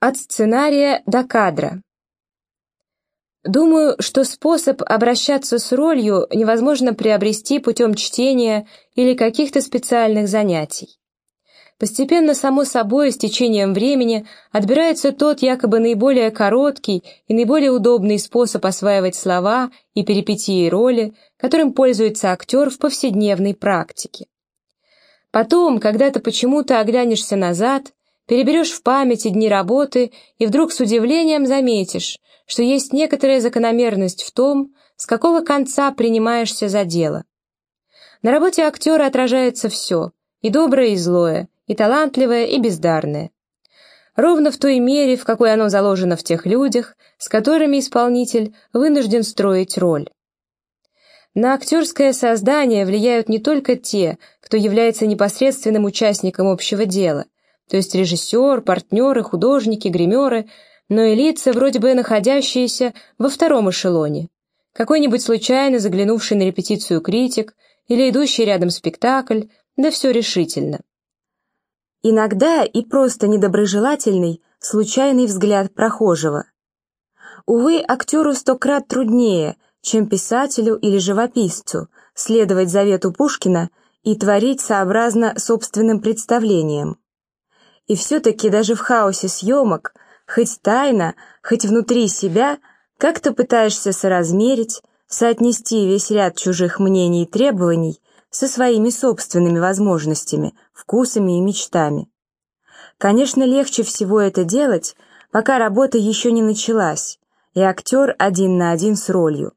От сценария до кадра. Думаю, что способ обращаться с ролью невозможно приобрести путем чтения или каких-то специальных занятий. Постепенно, само собой, с течением времени отбирается тот якобы наиболее короткий и наиболее удобный способ осваивать слова и перипетии роли, которым пользуется актер в повседневной практике. Потом, когда ты почему-то оглянешься назад, Переберешь в памяти дни работы и вдруг с удивлением заметишь, что есть некоторая закономерность в том, с какого конца принимаешься за дело. На работе актера отражается все, и доброе, и злое, и талантливое, и бездарное. Ровно в той мере, в какой оно заложено в тех людях, с которыми исполнитель вынужден строить роль. На актерское создание влияют не только те, кто является непосредственным участником общего дела – то есть режиссер, партнеры, художники, гримеры, но и лица, вроде бы находящиеся во втором эшелоне. Какой-нибудь случайно заглянувший на репетицию критик или идущий рядом спектакль, да все решительно. Иногда и просто недоброжелательный, случайный взгляд прохожего. Увы, актеру сто крат труднее, чем писателю или живописцу, следовать завету Пушкина и творить сообразно собственным представлениям. И все-таки даже в хаосе съемок, хоть тайно, хоть внутри себя, как-то пытаешься соразмерить, соотнести весь ряд чужих мнений и требований со своими собственными возможностями, вкусами и мечтами. Конечно, легче всего это делать, пока работа еще не началась, и актер один на один с ролью.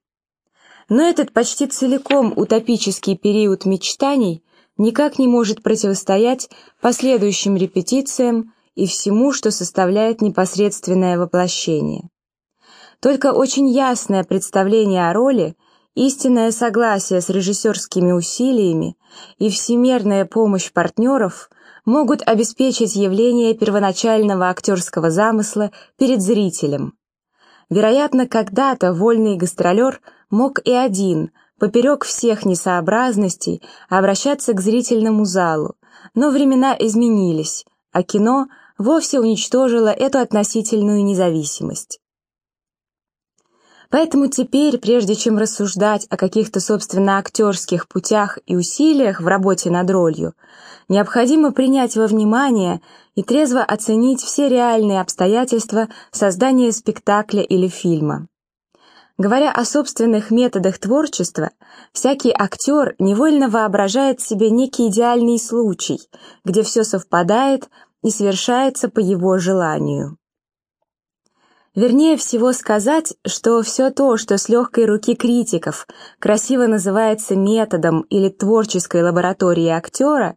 Но этот почти целиком утопический период мечтаний никак не может противостоять последующим репетициям и всему, что составляет непосредственное воплощение. Только очень ясное представление о роли, истинное согласие с режиссерскими усилиями и всемерная помощь партнеров могут обеспечить явление первоначального актерского замысла перед зрителем. Вероятно, когда-то вольный гастролер мог и один, поперек всех несообразностей обращаться к зрительному залу, но времена изменились, а кино вовсе уничтожило эту относительную независимость. Поэтому теперь, прежде чем рассуждать о каких-то, собственно, актерских путях и усилиях в работе над ролью, необходимо принять во внимание и трезво оценить все реальные обстоятельства создания спектакля или фильма. Говоря о собственных методах творчества, всякий актер невольно воображает себе некий идеальный случай, где все совпадает и совершается по его желанию. Вернее всего сказать, что все то, что с легкой руки критиков красиво называется методом или творческой лабораторией актера,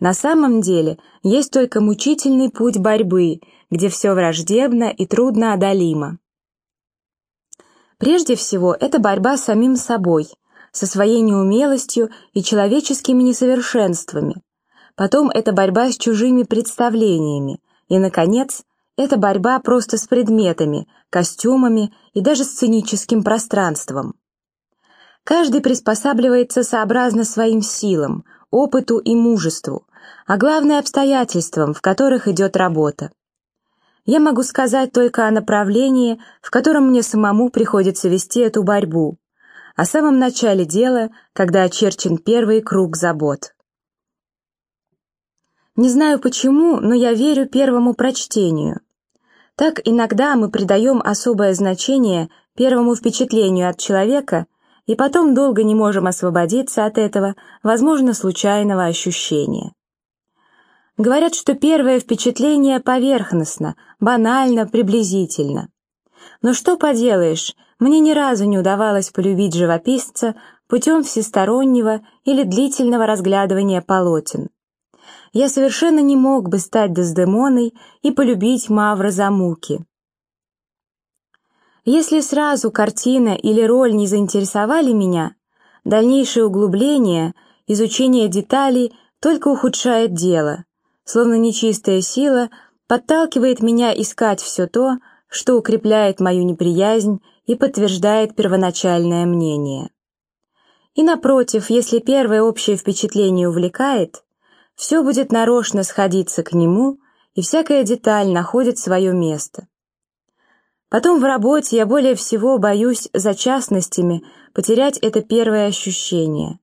на самом деле есть только мучительный путь борьбы, где все враждебно и трудно одолимо. Прежде всего, это борьба с самим собой, со своей неумелостью и человеческими несовершенствами. Потом это борьба с чужими представлениями. И, наконец, это борьба просто с предметами, костюмами и даже сценическим пространством. Каждый приспосабливается сообразно своим силам, опыту и мужеству, а главное обстоятельствам, в которых идет работа я могу сказать только о направлении, в котором мне самому приходится вести эту борьбу, о самом начале дела, когда очерчен первый круг забот. Не знаю почему, но я верю первому прочтению. Так иногда мы придаем особое значение первому впечатлению от человека и потом долго не можем освободиться от этого, возможно, случайного ощущения. Говорят, что первое впечатление поверхностно, банально, приблизительно. Но что поделаешь, мне ни разу не удавалось полюбить живописца путем всестороннего или длительного разглядывания полотен. Я совершенно не мог бы стать Дездемоной и полюбить Мавра за муки. Если сразу картина или роль не заинтересовали меня, дальнейшее углубление, изучение деталей только ухудшает дело словно нечистая сила, подталкивает меня искать все то, что укрепляет мою неприязнь и подтверждает первоначальное мнение. И напротив, если первое общее впечатление увлекает, все будет нарочно сходиться к нему и всякая деталь находит свое место. Потом в работе я более всего боюсь за частностями потерять это первое ощущение.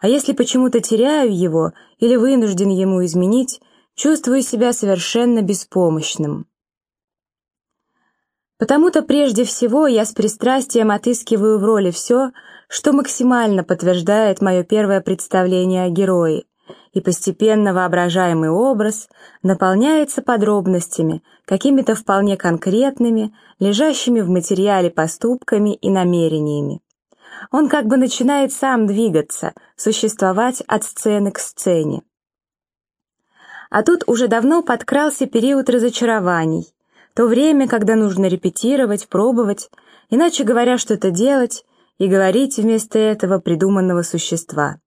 А если почему-то теряю его или вынужден ему изменить, чувствую себя совершенно беспомощным. Потому-то прежде всего я с пристрастием отыскиваю в роли все, что максимально подтверждает мое первое представление о герое, и постепенно воображаемый образ наполняется подробностями, какими-то вполне конкретными, лежащими в материале поступками и намерениями. Он как бы начинает сам двигаться, существовать от сцены к сцене. А тут уже давно подкрался период разочарований, то время, когда нужно репетировать, пробовать, иначе говоря, что-то делать и говорить вместо этого придуманного существа.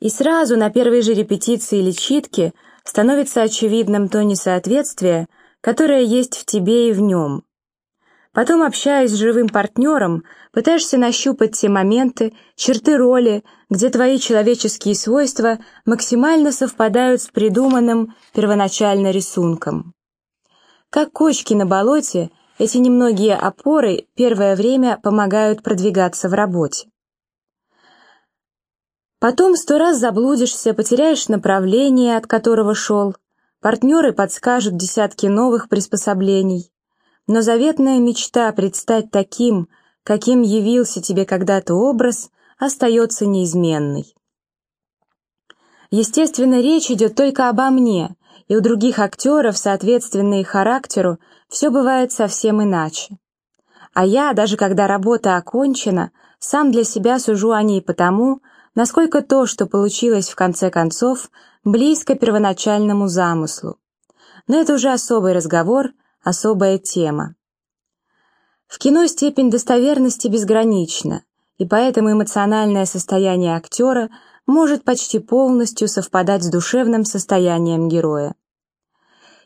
И сразу на первой же репетиции или читке становится очевидным то несоответствие, которое есть в тебе и в нем. Потом, общаясь с живым партнером, пытаешься нащупать те моменты, черты роли, где твои человеческие свойства максимально совпадают с придуманным первоначально рисунком. Как кочки на болоте, эти немногие опоры первое время помогают продвигаться в работе. Потом сто раз заблудишься, потеряешь направление, от которого шел, партнеры подскажут десятки новых приспособлений, но заветная мечта предстать таким, каким явился тебе когда-то образ, остается неизменной. Естественно, речь идет только обо мне, и у других актеров, соответственно их характеру, все бывает совсем иначе. А я, даже когда работа окончена, сам для себя сужу о ней потому, насколько то, что получилось в конце концов, близко первоначальному замыслу. Но это уже особый разговор, особая тема. В кино степень достоверности безгранична, и поэтому эмоциональное состояние актера может почти полностью совпадать с душевным состоянием героя.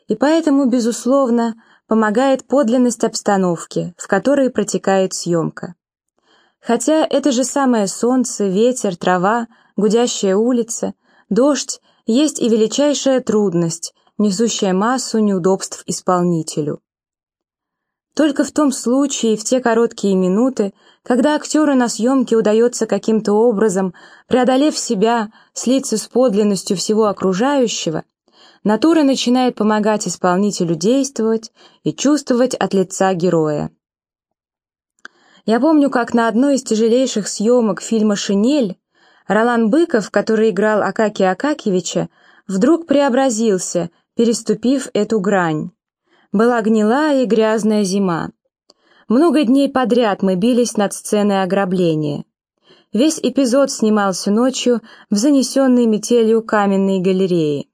И поэтому, безусловно, помогает подлинность обстановки, в которой протекает съемка. Хотя это же самое солнце, ветер, трава, гудящая улица, дождь есть и величайшая трудность, несущая массу неудобств исполнителю. Только в том случае, в те короткие минуты, когда актеру на съемке удается каким-то образом, преодолев себя, слиться с подлинностью всего окружающего, натура начинает помогать исполнителю действовать и чувствовать от лица героя. Я помню, как на одной из тяжелейших съемок фильма «Шинель» Ролан Быков, который играл Акакия Акакевича, вдруг преобразился, переступив эту грань. Была гнилая и грязная зима. Много дней подряд мы бились над сценой ограбления. Весь эпизод снимался ночью в занесенной метелью каменной галереи.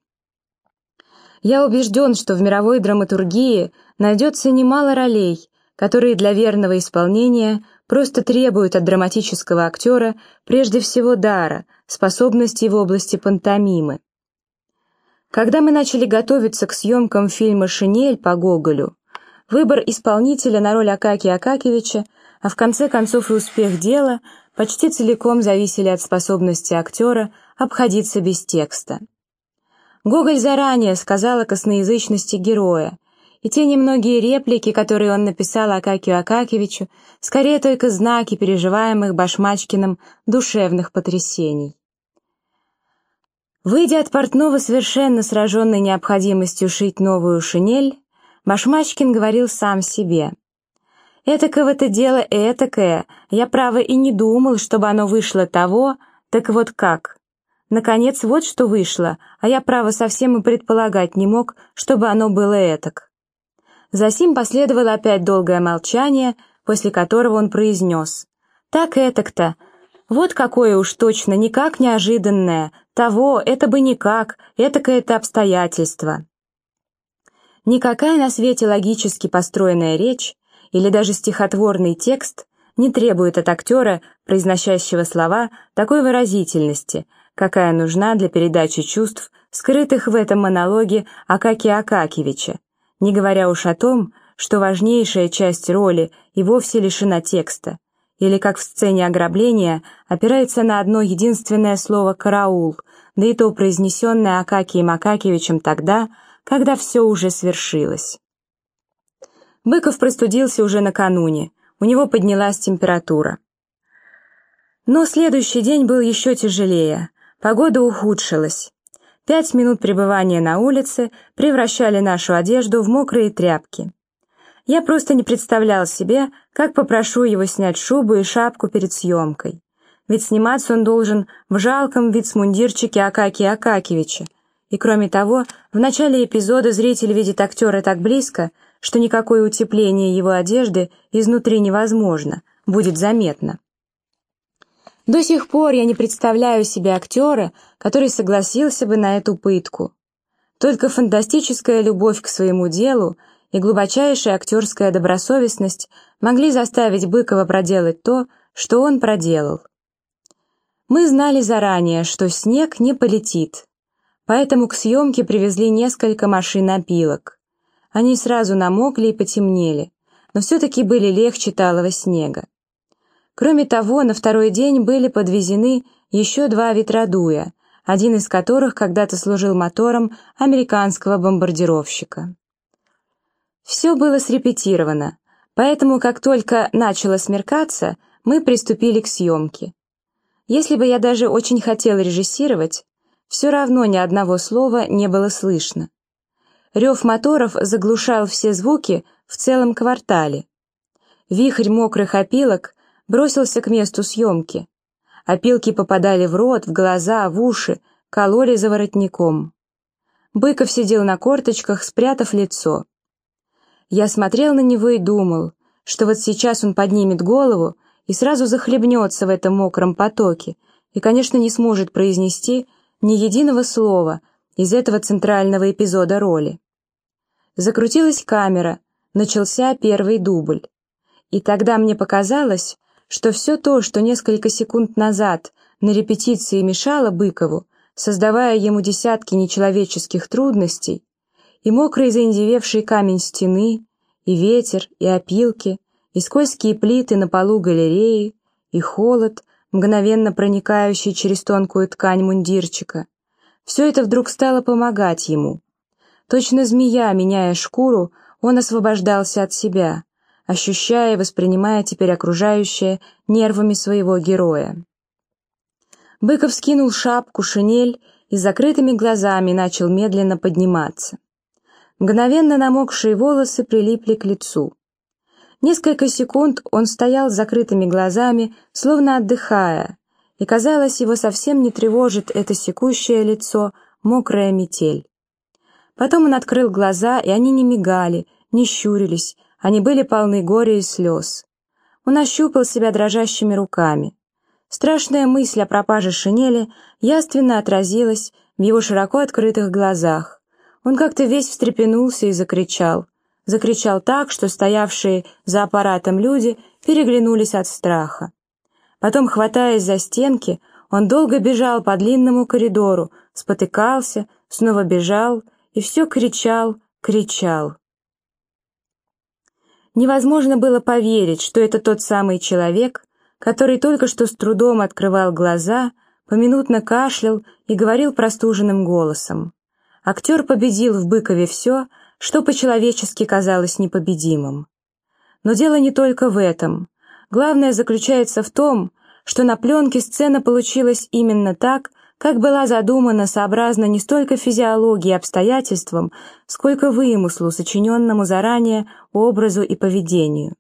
Я убежден, что в мировой драматургии найдется немало ролей, которые для верного исполнения просто требуют от драматического актера прежде всего дара, способностей в области пантомимы. Когда мы начали готовиться к съемкам фильма «Шинель» по Гоголю, выбор исполнителя на роль Акакия Акакевича, а в конце концов и успех дела, почти целиком зависели от способности актера обходиться без текста. Гоголь заранее сказал о косноязычности героя, и те немногие реплики, которые он написал Акакию Акакевичу, скорее только знаки переживаемых Башмачкиным душевных потрясений. Выйдя от портного совершенно сраженной необходимостью шить новую шинель, Башмачкин говорил сам себе. «Этакого-то дело этакое, я, право, и не думал, чтобы оно вышло того, так вот как. Наконец, вот что вышло, а я, право, совсем и предполагать не мог, чтобы оно было этак». Засим последовало опять долгое молчание, после которого он произнес. «Так этак-то. Вот какое уж точно, никак неожиданное. Того, это бы никак, этакое-то обстоятельство». Никакая на свете логически построенная речь или даже стихотворный текст не требует от актера, произносящего слова, такой выразительности, какая нужна для передачи чувств, скрытых в этом монологе Акакия Акакевича, не говоря уж о том, что важнейшая часть роли и вовсе лишена текста, или, как в сцене ограбления, опирается на одно единственное слово «караул», да и то произнесенное Акакием Акакевичем тогда, когда все уже свершилось. Быков простудился уже накануне, у него поднялась температура. Но следующий день был еще тяжелее, погода ухудшилась. Пять минут пребывания на улице превращали нашу одежду в мокрые тряпки. Я просто не представлял себе, как попрошу его снять шубу и шапку перед съемкой. Ведь сниматься он должен в жалком вицмундирчике Акакия Акакевича. И кроме того, в начале эпизода зритель видит актера так близко, что никакое утепление его одежды изнутри невозможно, будет заметно. До сих пор я не представляю себе актера, который согласился бы на эту пытку. Только фантастическая любовь к своему делу и глубочайшая актерская добросовестность могли заставить Быкова проделать то, что он проделал. Мы знали заранее, что снег не полетит, поэтому к съемке привезли несколько машин опилок. Они сразу намокли и потемнели, но все-таки были легче талого снега. Кроме того, на второй день были подвезены еще два ветродуя, один из которых когда-то служил мотором американского бомбардировщика. Все было срепетировано, поэтому как только начало смеркаться, мы приступили к съемке. Если бы я даже очень хотел режиссировать, все равно ни одного слова не было слышно. Рев моторов заглушал все звуки в целом квартале. Вихрь мокрых опилок бросился к месту съемки. Опилки попадали в рот, в глаза, в уши, кололи за воротником. Быков сидел на корточках, спрятав лицо. Я смотрел на него и думал, что вот сейчас он поднимет голову и сразу захлебнется в этом мокром потоке и, конечно, не сможет произнести ни единого слова из этого центрального эпизода роли. Закрутилась камера, начался первый дубль. И тогда мне показалось, что все то, что несколько секунд назад на репетиции мешало Быкову, создавая ему десятки нечеловеческих трудностей, и мокрый заиндевевший камень стены, и ветер, и опилки, и скользкие плиты на полу галереи, и холод, мгновенно проникающий через тонкую ткань мундирчика, все это вдруг стало помогать ему. Точно змея, меняя шкуру, он освобождался от себя, ощущая и воспринимая теперь окружающее нервами своего героя. Быков скинул шапку, шинель и с закрытыми глазами начал медленно подниматься. Мгновенно намокшие волосы прилипли к лицу. Несколько секунд он стоял с закрытыми глазами, словно отдыхая, и, казалось, его совсем не тревожит это секущее лицо, мокрая метель. Потом он открыл глаза, и они не мигали, не щурились, они были полны горя и слез. Он ощупал себя дрожащими руками. Страшная мысль о пропаже шинели яственно отразилась в его широко открытых глазах. Он как-то весь встрепенулся и закричал. Закричал так, что стоявшие за аппаратом люди переглянулись от страха. Потом, хватаясь за стенки, он долго бежал по длинному коридору, спотыкался, снова бежал и все кричал, кричал. Невозможно было поверить, что это тот самый человек, который только что с трудом открывал глаза, поминутно кашлял и говорил простуженным голосом. Актер победил в Быкове все, что по-человечески казалось непобедимым. Но дело не только в этом. Главное заключается в том, что на пленке сцена получилась именно так, как была задумана сообразно не столько физиологии и обстоятельствам, сколько вымыслу, сочиненному заранее образу и поведению.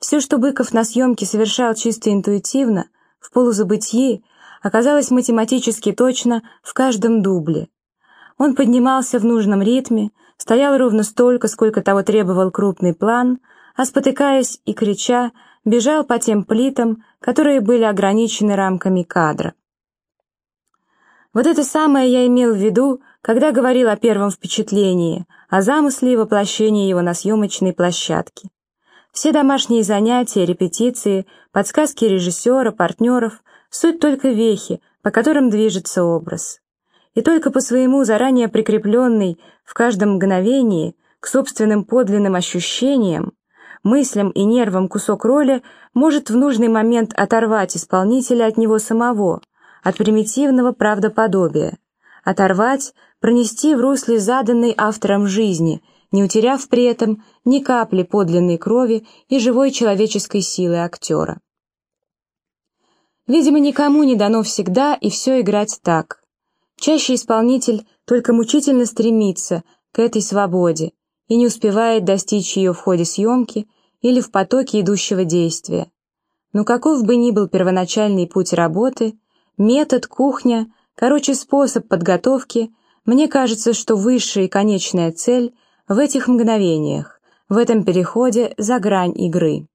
Все, что Быков на съемке совершал чисто интуитивно, в полузабытии, оказалось математически точно в каждом дубле. Он поднимался в нужном ритме, стоял ровно столько, сколько того требовал крупный план, а спотыкаясь и крича, бежал по тем плитам, которые были ограничены рамками кадра. Вот это самое я имел в виду, когда говорил о первом впечатлении, о замысле и воплощении его на съемочной площадке. Все домашние занятия, репетиции, подсказки режиссера, партнеров — суть только вехи, по которым движется образ. И только по своему заранее прикрепленной в каждом мгновении к собственным подлинным ощущениям, мыслям и нервам кусок роли может в нужный момент оторвать исполнителя от него самого — от примитивного правдоподобия, оторвать, пронести в русле заданной автором жизни, не утеряв при этом ни капли подлинной крови и живой человеческой силы актера. Видимо, никому не дано всегда и все играть так. Чаще исполнитель только мучительно стремится к этой свободе и не успевает достичь ее в ходе съемки или в потоке идущего действия. Но каков бы ни был первоначальный путь работы, метод, кухня, короче, способ подготовки, мне кажется, что высшая и конечная цель в этих мгновениях, в этом переходе за грань игры.